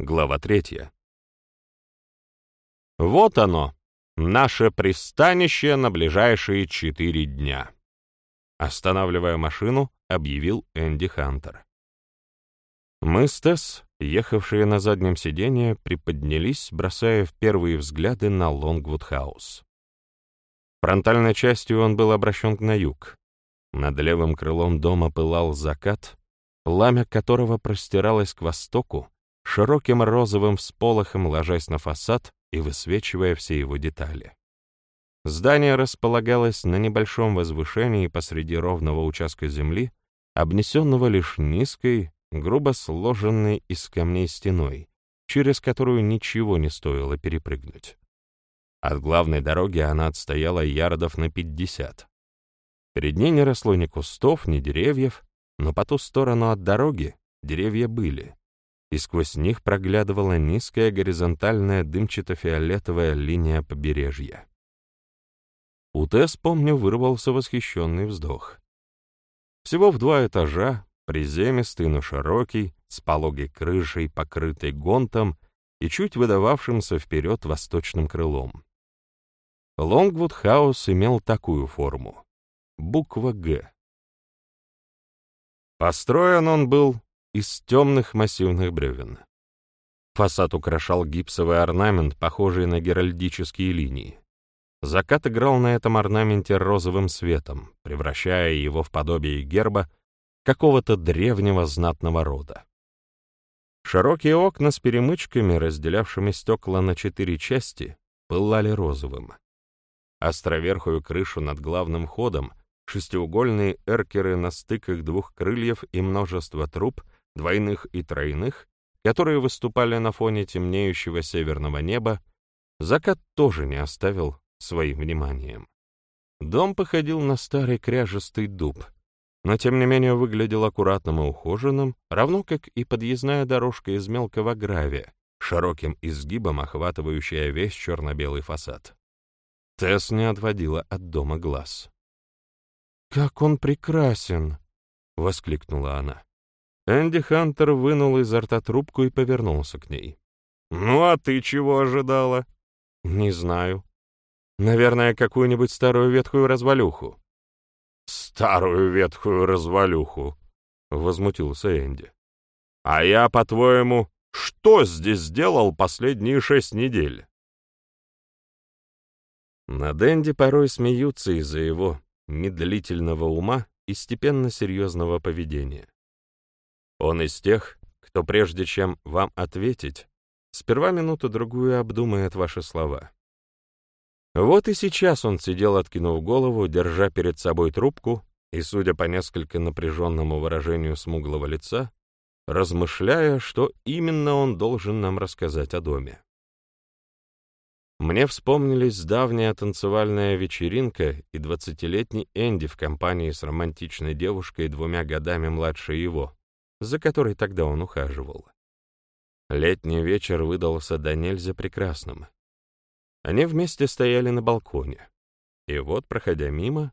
Глава третья. Вот оно, наше пристанище на ближайшие четыре дня. Останавливая машину, объявил Энди Хантер. Мы с Тесс, ехавшие на заднем сиденье, приподнялись, бросая первые взгляды на Лонгвуд-хаус. Фронтальной частью он был обращен на юг. Над левым крылом дома пылал закат, пламя которого простиралось к востоку, широким розовым всполохом ложась на фасад и высвечивая все его детали. Здание располагалось на небольшом возвышении посреди ровного участка земли, обнесенного лишь низкой, грубо сложенной из камней стеной, через которую ничего не стоило перепрыгнуть. От главной дороги она отстояла ярдов на пятьдесят. Перед ней не росло ни кустов, ни деревьев, но по ту сторону от дороги деревья были, и сквозь них проглядывала низкая горизонтальная дымчато-фиолетовая линия побережья. У Тесс, помню, вырвался восхищенный вздох. Всего в два этажа, приземистый, но широкий, с пологой крышей, покрытой гонтом и чуть выдававшимся вперед восточным крылом. Лонгвуд Хаус имел такую форму. Буква «Г». Построен он был из темных массивных бревен. Фасад украшал гипсовый орнамент, похожий на геральдические линии. Закат играл на этом орнаменте розовым светом, превращая его в подобие герба какого-то древнего знатного рода. Широкие окна с перемычками, разделявшими стекла на четыре части, пылали розовым. Островерхую крышу над главным ходом, шестиугольные эркеры на стыках двух крыльев и множество труб — двойных и тройных, которые выступали на фоне темнеющего северного неба, закат тоже не оставил своим вниманием. Дом походил на старый кряжестый дуб, но тем не менее выглядел аккуратным и ухоженным, равно как и подъездная дорожка из мелкого гравия, широким изгибом охватывающая весь черно-белый фасад. Тесс не отводила от дома глаз. «Как он прекрасен!» — воскликнула она. Энди Хантер вынул изо рта трубку и повернулся к ней. «Ну а ты чего ожидала?» «Не знаю. Наверное, какую-нибудь старую ветхую развалюху». «Старую ветхую развалюху», — возмутился Энди. «А я, по-твоему, что здесь сделал последние шесть недель?» Над Энди порой смеются из-за его медлительного ума и степенно серьезного поведения. Он из тех, кто прежде чем вам ответить, сперва минуту-другую обдумает ваши слова. Вот и сейчас он сидел, откинув голову, держа перед собой трубку, и, судя по несколько напряженному выражению смуглого лица, размышляя, что именно он должен нам рассказать о доме. Мне вспомнились давняя танцевальная вечеринка и двадцатилетний Энди в компании с романтичной девушкой двумя годами младше его, за которой тогда он ухаживал. Летний вечер выдался до нельзя прекрасным. Они вместе стояли на балконе. И вот, проходя мимо,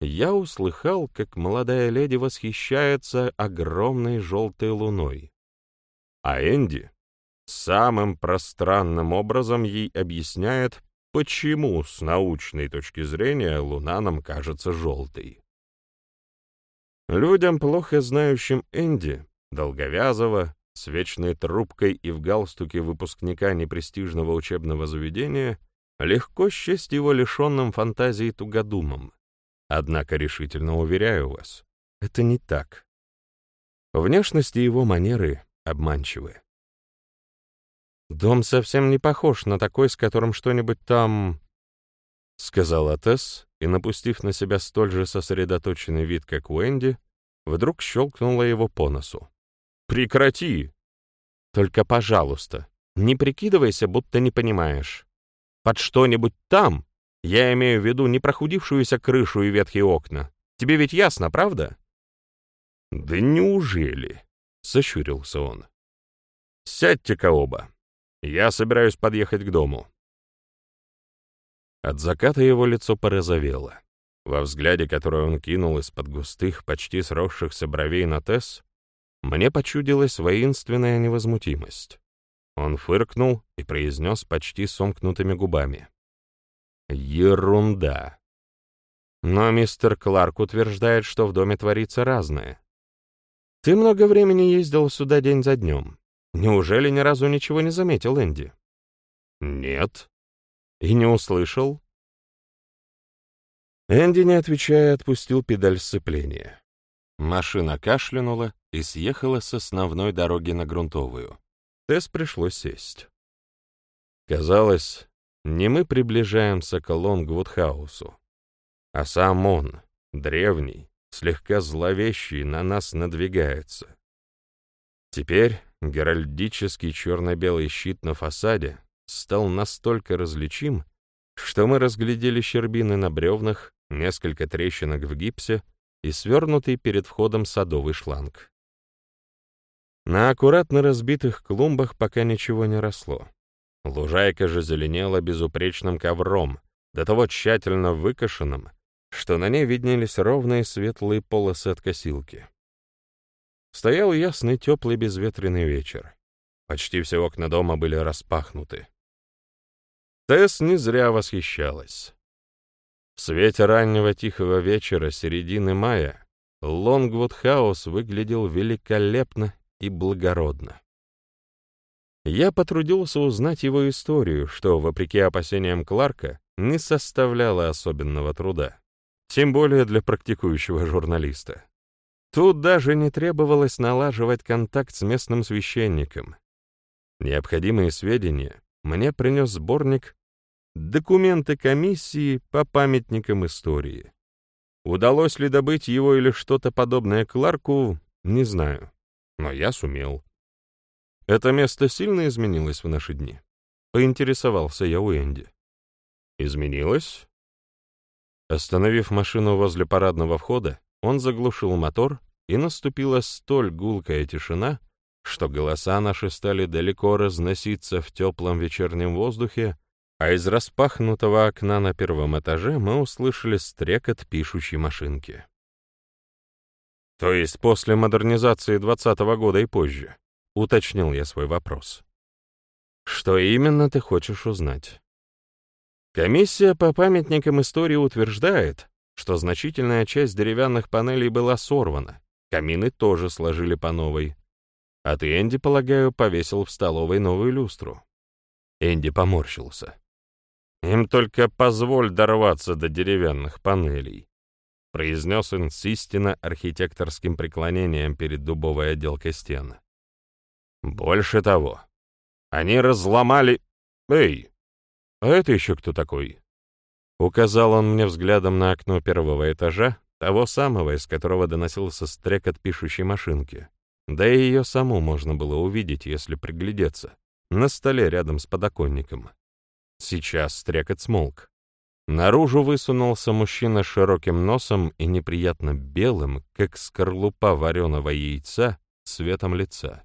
я услыхал, как молодая леди восхищается огромной желтой луной. А Энди самым пространным образом ей объясняет, почему с научной точки зрения луна нам кажется желтой. Людям, плохо знающим Энди, долговязого, с вечной трубкой и в галстуке выпускника непрестижного учебного заведения, легко счесть его лишенным фантазии тугодумом. Однако решительно уверяю вас, это не так. Внешность и его манеры обманчивы. «Дом совсем не похож на такой, с которым что-нибудь там...» — сказала Тесс, и, напустив на себя столь же сосредоточенный вид, как у Энди, вдруг щелкнула его по носу. «Прекрати!» «Только, пожалуйста, не прикидывайся, будто не понимаешь. Под что-нибудь там я имею в виду непрохудившуюся крышу и ветхие окна. Тебе ведь ясно, правда?» «Да неужели?» — сощурился он. «Сядьте-ка оба. Я собираюсь подъехать к дому». От заката его лицо порозовело. Во взгляде, который он кинул из-под густых, почти сросшихся бровей на Тесс, мне почудилась воинственная невозмутимость. Он фыркнул и произнес почти сомкнутыми губами. Ерунда. Но мистер Кларк утверждает, что в доме творится разное. Ты много времени ездил сюда день за днем. Неужели ни разу ничего не заметил, Энди? Нет. И не услышал? Энди, не отвечая, отпустил педаль сцепления. Машина кашлянула и съехала с основной дороги на грунтовую. Тесс пришлось сесть. Казалось, не мы приближаемся к Лонгвуд-хаусу, а сам он, древний, слегка зловещий, на нас надвигается. Теперь геральдический черно-белый щит на фасаде стал настолько различим, что мы разглядели щербины на бревнах, несколько трещинок в гипсе и свернутый перед входом садовый шланг. На аккуратно разбитых клумбах пока ничего не росло. Лужайка же зеленела безупречным ковром, до того тщательно выкошенным, что на ней виднелись ровные светлые полосы от косилки. Стоял ясный теплый безветренный вечер. Почти все окна дома были распахнуты. Тесс не зря восхищалась. В свете раннего тихого вечера середины мая Лонгвуд-хаус выглядел великолепно и благородно. Я потрудился узнать его историю, что, вопреки опасениям Кларка, не составляло особенного труда, тем более для практикующего журналиста. Тут даже не требовалось налаживать контакт с местным священником. Необходимые сведения мне принес сборник «Документы комиссии по памятникам истории». Удалось ли добыть его или что-то подобное Кларку, не знаю, но я сумел. Это место сильно изменилось в наши дни? Поинтересовался я у Энди. Изменилось? Остановив машину возле парадного входа, он заглушил мотор, и наступила столь гулкая тишина, что голоса наши стали далеко разноситься в теплом вечернем воздухе, а из распахнутого окна на первом этаже мы услышали стрекот пишущей машинки. То есть после модернизации двадцатого года и позже. — уточнил я свой вопрос. «Что именно ты хочешь узнать?» Комиссия по памятникам истории утверждает, что значительная часть деревянных панелей была сорвана, камины тоже сложили по новой. А ты, Энди, полагаю, повесил в столовой новую люстру. Энди поморщился. «Им только позволь дорваться до деревянных панелей», произнес он с истинно архитекторским преклонением перед дубовой отделкой стены. Больше того, они разломали... Эй, а это еще кто такой? Указал он мне взглядом на окно первого этажа, того самого, из которого доносился стрекот пишущей машинки. Да и ее саму можно было увидеть, если приглядеться, на столе рядом с подоконником. Сейчас стрекот смолк. Наружу высунулся мужчина с широким носом и неприятно белым, как скорлупа вареного яйца, цветом лица.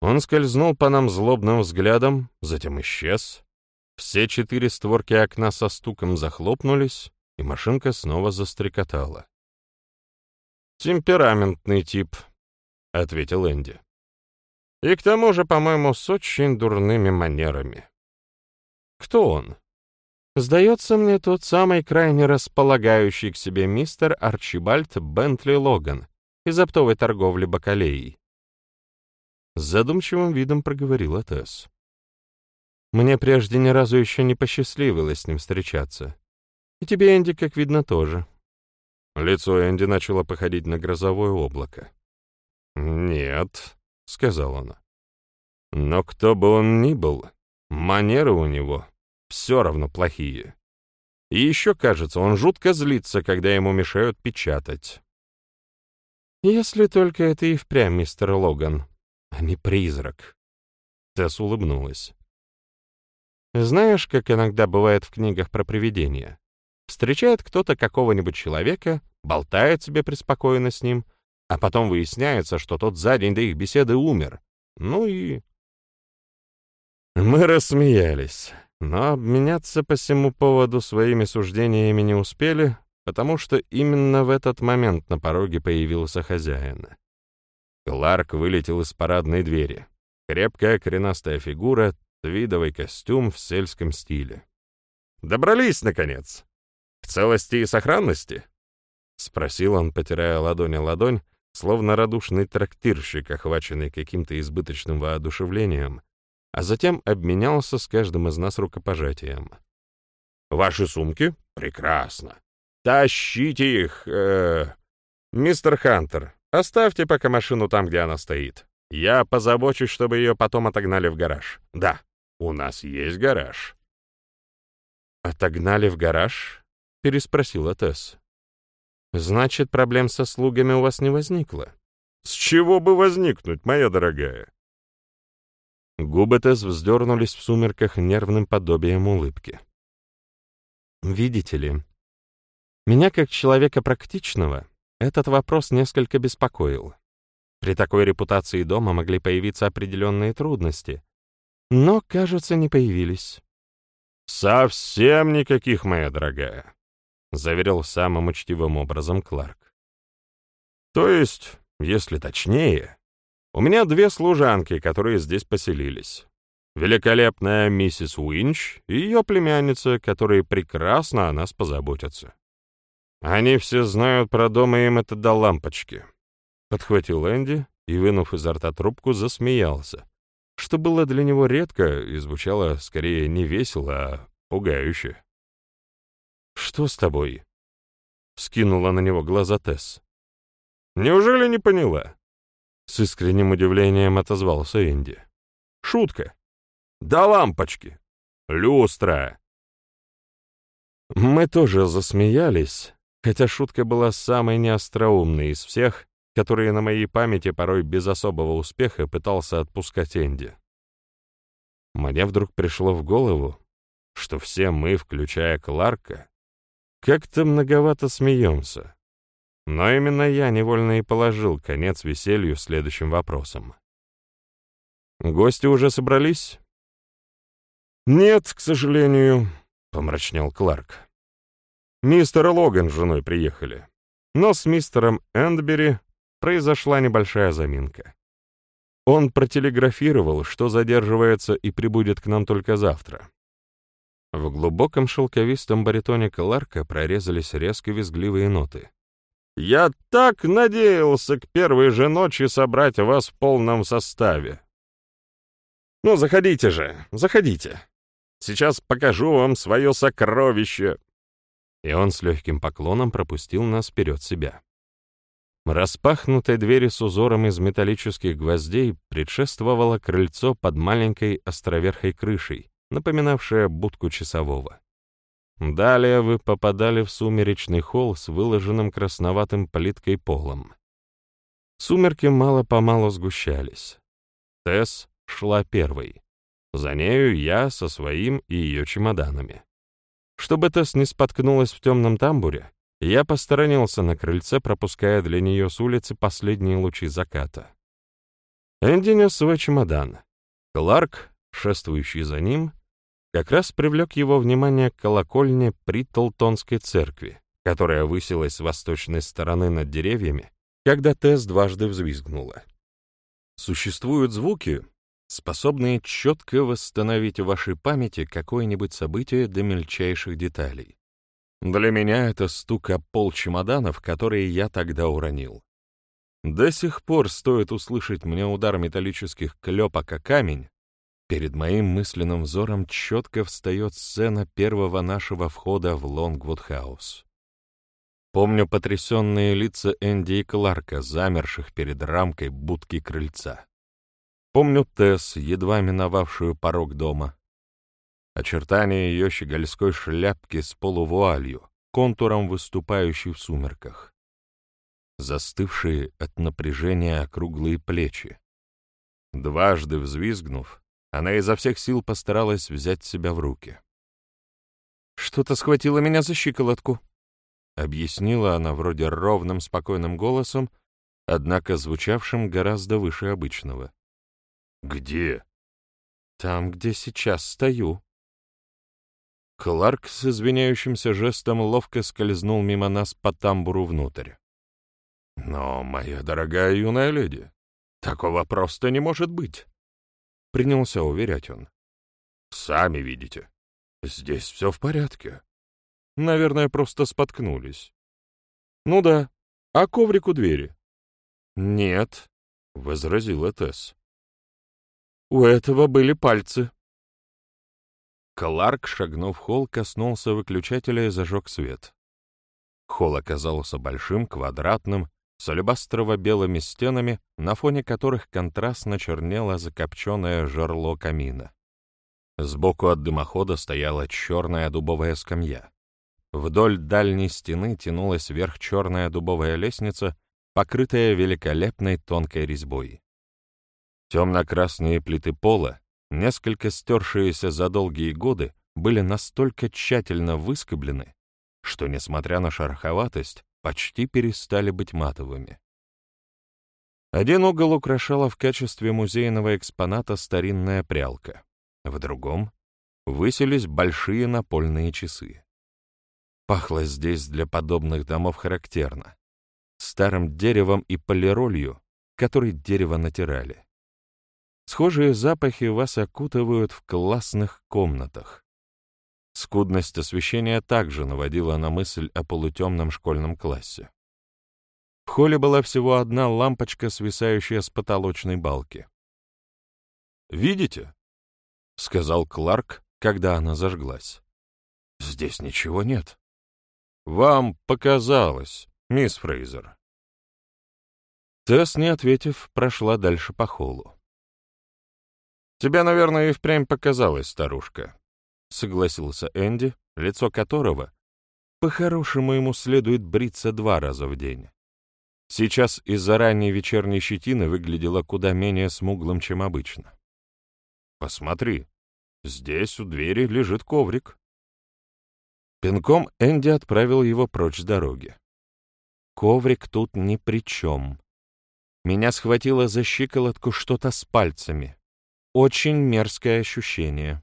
Он скользнул по нам злобным взглядом, затем исчез. Все четыре створки окна со стуком захлопнулись, и машинка снова застрекотала. «Темпераментный тип», — ответил Энди. «И к тому же, по-моему, с очень дурными манерами». «Кто он?» «Сдается мне тот самый крайне располагающий к себе мистер Арчибальд Бентли Логан из оптовой торговли бакалеей. С задумчивым видом проговорила Тесс. «Мне прежде ни разу еще не посчастливилось с ним встречаться. И тебе, Энди, как видно, тоже». Лицо Энди начало походить на грозовое облако. «Нет», — сказал он. «Но кто бы он ни был, манеры у него все равно плохие. И еще, кажется, он жутко злится, когда ему мешают печатать». «Если только это и впрямь, мистер Логан», а не призрак. Тесс улыбнулась. Знаешь, как иногда бывает в книгах про привидения? Встречает кто-то какого-нибудь человека, болтает себе преспокойно с ним, а потом выясняется, что тот за день до их беседы умер. Ну и... Мы рассмеялись, но обменяться по всему поводу своими суждениями не успели, потому что именно в этот момент на пороге появился хозяин. Кларк вылетел из парадной двери. Крепкая коренастая фигура, твидовый костюм в сельском стиле. «Добрались, наконец! В целости и сохранности?» — спросил он, потирая ладонь о ладонь, словно радушный трактирщик, охваченный каким-то избыточным воодушевлением, а затем обменялся с каждым из нас рукопожатием. «Ваши сумки? Прекрасно! Тащите их! Э, мистер Хантер, оставьте пока машину там, где она стоит. Я позабочусь, чтобы ее потом отогнали в гараж. Да, у нас есть гараж». «Отогнали в гараж?» — переспросила Тесс. Значит, проблем со слугами у вас не возникло? С чего бы возникнуть, моя дорогая? Губы Тесс вздернулись в сумерках нервным подобием улыбки. Видите ли, меня как человека практичного этот вопрос несколько беспокоил. При такой репутации дома могли появиться определенные трудности, но, кажется, не появились. «Совсем никаких, моя дорогая. — заверил самым учтивым образом Кларк. «То есть, если точнее, у меня две служанки, которые здесь поселились. Великолепная миссис Уинч и ее племянница, которые прекрасно о нас позаботятся. Они все знают про дом, и им это до лампочки». Подхватил Энди и, вынув изо рта трубку, засмеялся, что было для него редко и звучало скорее не весело, а пугающе. «Что с тобой?» — скинула на него глаза Тесс. «Неужели не поняла?» С искренним удивлением отозвался Энди. «Шутка. Да лампочки. Люстра». Мы тоже засмеялись, хотя шутка была самой неостроумной из всех, которые на моей памяти порой без особого успеха пытался отпускать Энди. Мне вдруг пришло в голову, что все мы, включая Кларка, как-то многовато смеемся. Но именно я невольно и положил конец веселью следующим вопросом. «Гости уже собрались?» «Нет, к сожалению», — помрачнел Кларк. «Мистер Логан с женой приехали, но с мистером Эндбери произошла небольшая заминка. Он протелеграфировал, что задерживается и прибудет к нам только завтра. В глубоком шелковистом баритоне Кларка прорезались резко визгливые ноты. «Я так надеялся к первой же ночи собрать вас в полном составе!» «Ну, заходите же, заходите. Сейчас покажу вам свое сокровище!» И он с легким поклоном пропустил нас вперед себя. Распахнутой двери с узором из металлических гвоздей предшествовало крыльцо под маленькой островерхой крышей, напоминавшая будку часового. Далее вы попадали в сумеречный холл с выложенным красноватым плиткой полом. Сумерки мало-помалу сгущались. Тесс шла первой. За нею я со своим и ее чемоданами. Чтобы Тесс не споткнулась в темном тамбуре, я посторонился на крыльце, пропуская для нее с улицы последние лучи заката. Энди нес свой чемодан. Кларк, шествующий за ним, как раз привлек его внимание к колокольне при Толтонской церкви, которая высилась с восточной стороны над деревьями, когда Тесс дважды взвизгнула. Существуют звуки, способные четко восстановить в вашей памяти какое-нибудь событие до мельчайших деталей. Для меня это стук о пол чемоданов, которые я тогда уронил. До сих пор стоит услышать мне удар металлических клепок о камень, Перед моим мысленным взором четко встает сцена первого нашего входа в Лонгвуд-хаус. Помню потрясенные лица Энди и Кларка, замерших перед рамкой будки крыльца. Помню Тесс, едва миновавшую порог дома. Очертания ее щегольской шляпки с полувуалью, контуром выступающей в сумерках. Застывшие от напряжения округлые плечи. Дважды взвизгнув, она изо всех сил постаралась взять себя в руки. «Что-то схватило меня за щиколотку», — объяснила она вроде ровным, спокойным голосом, однако звучавшим гораздо выше обычного. «Где?» «Там, где сейчас стою». Кларк с извиняющимся жестом ловко скользнул мимо нас по тамбуру внутрь. «Но, моя дорогая юная леди, такого просто не может быть. — принялся уверять он. «Сами видите. Здесь все в порядке. Наверное, просто споткнулись. Ну да. А коврик у двери? Нет, — возразила Тесс. У этого были пальцы. Кларк, шагнув в холл, коснулся выключателя и зажег свет. Холл оказался большим, квадратным, с алебастрово-белыми стенами, на фоне которых контрастно чернело закопченное жерло камина. Сбоку от дымохода стояла черная дубовая скамья. Вдоль дальней стены тянулась вверх черная дубовая лестница, покрытая великолепной тонкой резьбой. Темно-красные плиты пола, несколько стершиеся за долгие годы, были настолько тщательно выскоблены, что, несмотря на шероховатость, почти перестали быть матовыми. Один угол украшала в качестве музейного экспоната старинная прялка, в другом высились большие напольные часы. Пахло здесь для подобных домов характерно. Старым деревом и полиролью, которой дерево натирали. Схожие запахи вас окутывают в классных комнатах. Скудность освещения также наводила на мысль о полутемном школьном классе. В холле была всего одна лампочка, свисающая с потолочной балки. «Видите?» — сказал Кларк, когда она зажглась. «Здесь ничего нет». «Вам показалось, мисс Фрейзер». Тесс, не ответив, прошла дальше по холлу. «Тебе, наверное, и впрямь показалось, старушка», — согласился Энди, лицо которого, по-хорошему ему следует бриться два раза в день. Сейчас из-за ранней вечерней щетины выглядело куда менее смуглым, чем обычно. «Посмотри, здесь у двери лежит коврик». Пинком Энди отправил его прочь с дороги. Коврик тут ни при чем. Меня схватило за щиколотку что-то с пальцами. Очень мерзкое ощущение.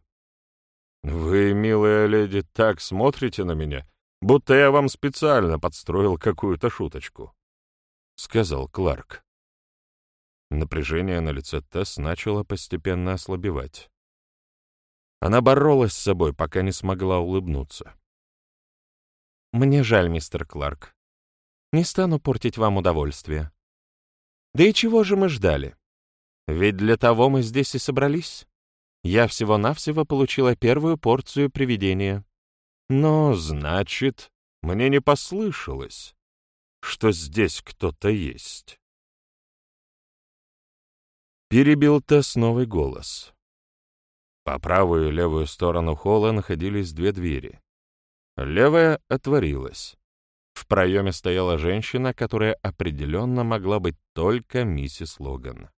«Вы, милая леди, так смотрите на меня, будто я вам специально подстроил какую-то шуточку», — сказал Кларк. Напряжение на лице Тесс начало постепенно ослабевать. Она боролась с собой, пока не смогла улыбнуться. Мне жаль, мистер Кларк. Не стану портить вам удовольствие. Да и чего же мы ждали? Ведь для того мы здесь и собрались. Я всего-навсего получила первую порцию привидения. Но, значит, мне не послышалось, что здесь кто-то есть. Перебил Тесс новый голос. По правую и левую сторону холла находились две двери. Левая отворилась. В проеме стояла женщина, которая определенно могла быть только миссис Логан.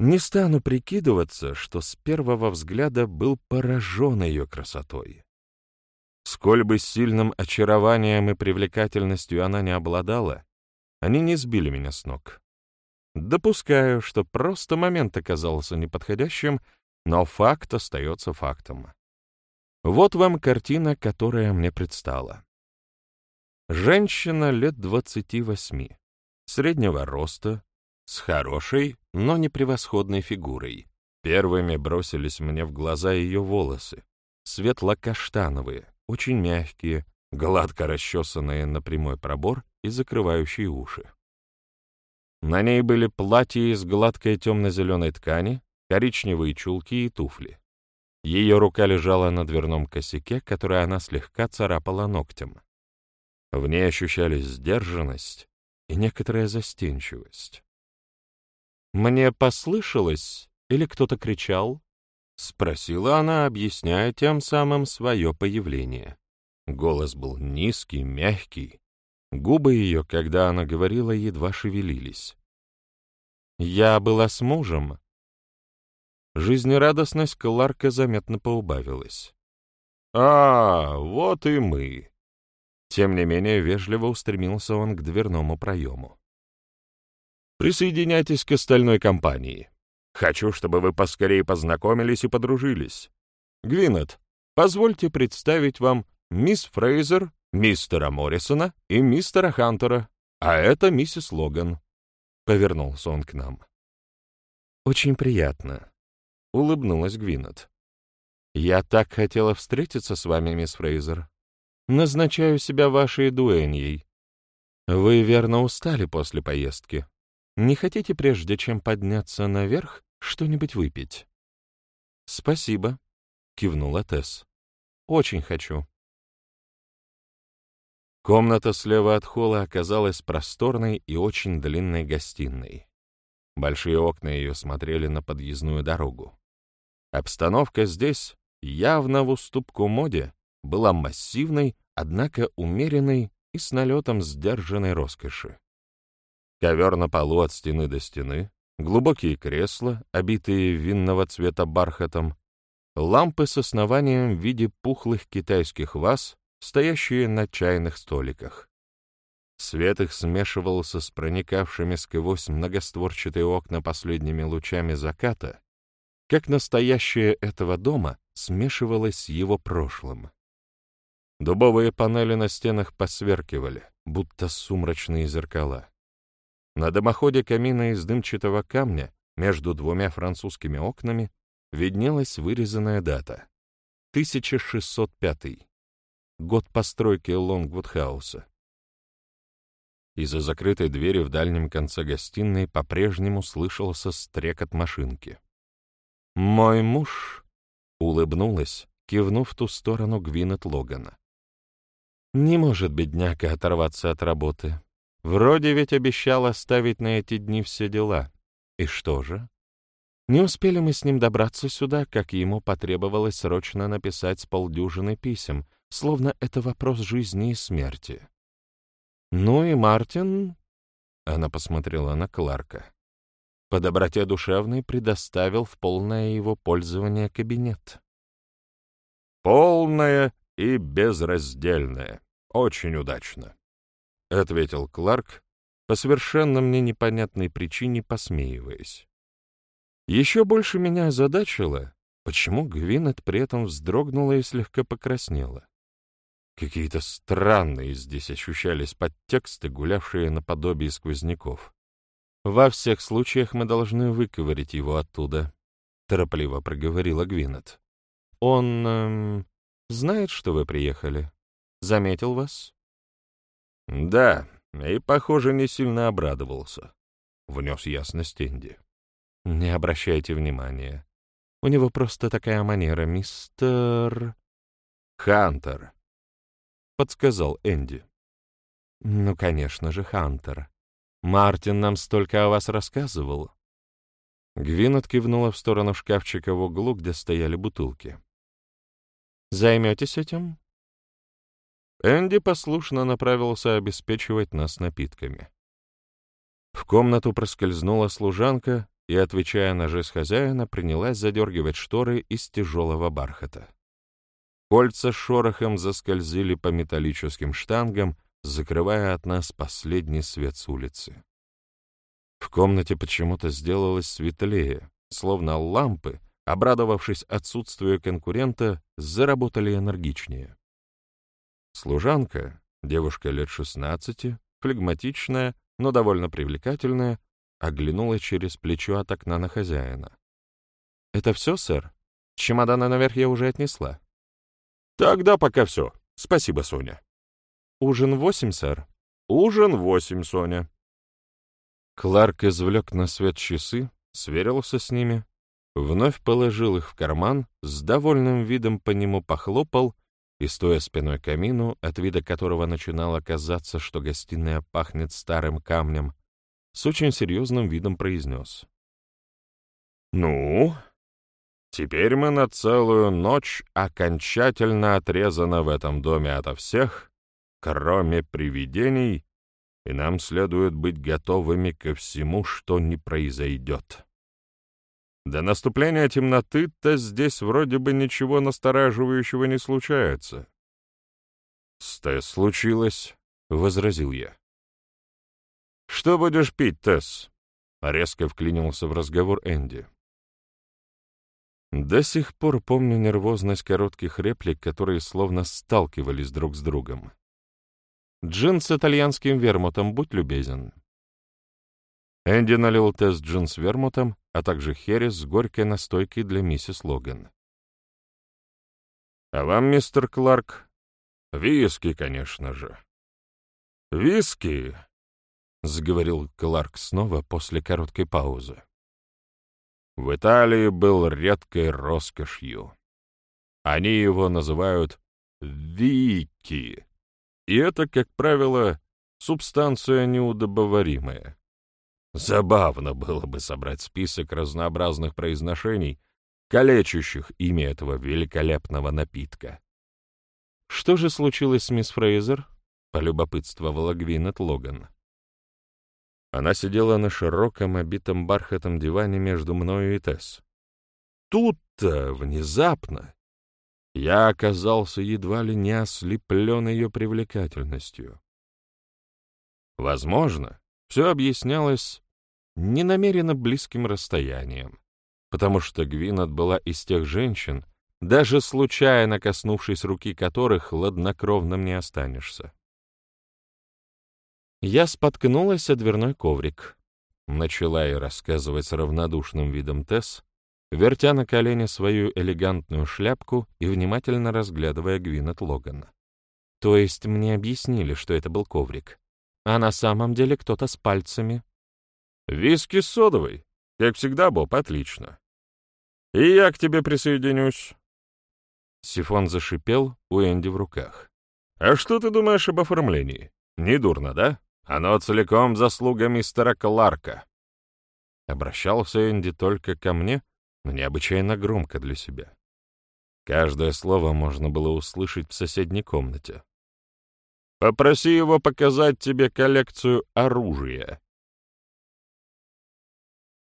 Не стану прикидываться, что с первого взгляда был поражен ее красотой. Сколь бы сильным очарованием и привлекательностью она не обладала, они не сбили меня с ног. Допускаю, что просто момент оказался неподходящим, но факт остается фактом. Вот вам картина, которая мне предстала. Женщина лет 28, среднего роста, с хорошей, но не превосходной фигурой. Первыми бросились мне в глаза ее волосы, светло-каштановые, очень мягкие, гладко расчесанные на прямой пробор и закрывающие уши. На ней были платья из гладкой темно-зеленой ткани, коричневые чулки и туфли. Ее рука лежала на дверном косяке, который она слегка царапала ногтем. В ней ощущались сдержанность и некоторая застенчивость. «Мне послышалось, или кто-то кричал?» — спросила она, объясняя тем самым свое появление. Голос был низкий, мягкий. Губы ее, когда она говорила, едва шевелились. «Я была с мужем, Жизнерадостность Кларка заметно поубавилась. «А, вот и мы!» Тем не менее, вежливо устремился он к дверному проему. «Присоединяйтесь к остальной компании. Хочу, чтобы вы поскорее познакомились и подружились. Гвинет, позвольте представить вам мисс Фрейзер, мистера Моррисона и мистера Хантера, а это миссис Логан». Повернулся он к нам. «Очень приятно», — улыбнулась Гвинет. «Я так хотела встретиться с вами, мисс Фрейзер. Назначаю себя вашей дуэньей. Вы верно устали после поездки. Не хотите, прежде чем подняться наверх, что-нибудь выпить?» «Спасибо», — кивнула Тесс. «Очень хочу». Комната слева от холла оказалась просторной и очень длинной гостиной. Большие окна ее смотрели на подъездную дорогу. Обстановка здесь, явно в уступку моде, была массивной, однако умеренной и с налетом сдержанной роскоши. Ковер на полу от стены до стены, глубокие кресла, обитые винного цвета бархатом, лампы с основанием в виде пухлых китайских ваз, стоящие на чайных столиках. Свет их смешивался с проникавшими сквозь многостворчатые окна последними лучами заката, как настоящее этого дома смешивалось с его прошлым. Дубовые панели на стенах посверкивали, будто сумрачные зеркала. На дымоходе камина из дымчатого камня между двумя французскими окнами виднелась вырезанная дата — 1605 год постройки Лонгвуд-хауса. Из-за закрытой двери в дальнем конце гостиной по-прежнему слышался стрекот машинки. «Мой муж», — улыбнулась, кивнув в ту сторону Гвинет Логана. «Не может бедняка оторваться от работы. Вроде ведь обещал оставить на эти дни все дела. И что же? Не успели мы с ним добраться сюда, как ему потребовалось срочно написать с полдюжины писем — словно это вопрос жизни и смерти. «Ну и Мартин...» — она посмотрела на Кларка. По доброте душевной предоставил в полное его пользование кабинет. «Полное и безраздельное. Очень удачно», — ответил Кларк, по совершенно мне непонятной причине посмеиваясь. Еще больше меня озадачило, почему Гвинет при этом вздрогнула и слегка покраснела. Какие-то странные здесь ощущались подтексты, гулявшие наподобие сквозняков. «Во всех случаях мы должны выковырить его оттуда», — торопливо проговорила Гвинет. «Он эм, знает, что вы приехали? Заметил вас?» «Да, и, похоже, не сильно обрадовался», — внес ясность Энди. «Не обращайте внимания. У него просто такая манера, мистер...» «Хантер», подсказал Энди. «Ну, конечно же, Хантер. Мартин нам столько о вас рассказывал». Гвинет кивнула в сторону шкафчика в углу, где стояли бутылки. «Займетесь этим?» Энди послушно направился обеспечивать нас напитками. В комнату проскользнула служанка и, отвечая на жест хозяина, принялась задергивать шторы из тяжелого бархата. Кольца шорохом заскользили по металлическим штангам, закрывая от нас последний свет с улицы. В комнате почему-то сделалось светлее, словно лампы, обрадовавшись отсутствию конкурента, заработали энергичнее. Служанка, девушка лет шестнадцати, флегматичная, но довольно привлекательная, оглянулась через плечо от окна на хозяина. «Это все, сэр? Чемоданы наверх я уже отнесла». Тогда пока все. Спасибо, Соня. Ужин восемь, сэр? Ужин восемь, Соня. Кларк извлек на свет часы, сверился с ними, вновь положил их в карман, с довольным видом по нему похлопал и, стоя спиной к камину, от вида которого начинало казаться, что гостиная пахнет старым камнем, с очень серьезным видом произнес. «Ну, Теперь мы на целую ночь окончательно отрезаны в этом доме ото всех, кроме привидений, и нам следует быть готовыми ко всему, что не произойдет. До наступления темноты-то здесь вроде бы ничего настораживающего не случается. «С Тесс случилось», — возразил я. «Что будешь пить, Тесс?» — резко вклинился в разговор Энди. До сих пор помню нервозность коротких реплик, которые словно сталкивались друг с другом. «Джин с итальянским вермутом, будь любезен». Энди налил тест джин с вермутом, а также херес с горькой настойкой для миссис Логан. «А вам, мистер Кларк, виски, конечно же». «Виски», — заговорил Кларк снова после короткой паузы. «В Италии был редкой роскошью. Они его называют «вики», и это, как правило, субстанция неудобоваримая. Забавно было бы собрать список разнообразных произношений, калечащих имя этого великолепного напитка. «Что же случилось с мисс Фрейзер?» — полюбопытствовала Гвинет Логан. Она сидела на широком, обитом бархатом диване между мною и Тесс. Тут-то, внезапно, я оказался едва ли не ослеплен ее привлекательностью. Возможно, все объяснялось ненамеренно близким расстоянием, потому что Гвинет была из тех женщин, даже случайно коснувшись руки которых, хладнокровным не останешься. Я споткнулась о дверной коврик. Начала и рассказывать с равнодушным видом Тесс, вертя на колени свою элегантную шляпку и внимательно разглядывая Гвинет Логана. То есть мне объяснили, что это был коврик а на самом деле кто-то с пальцами. «Виски содовый. Как всегда, Боб, отлично. И я к тебе присоединюсь». Сифон зашипел у Энди в руках. «А что ты думаешь об оформлении? Недурно, да? Оно целиком заслуга мистера Кларка». Обращался Энди только ко мне, но необычайно громко для себя. Каждое слово можно было услышать в соседней комнате. Попроси его показать тебе коллекцию оружия.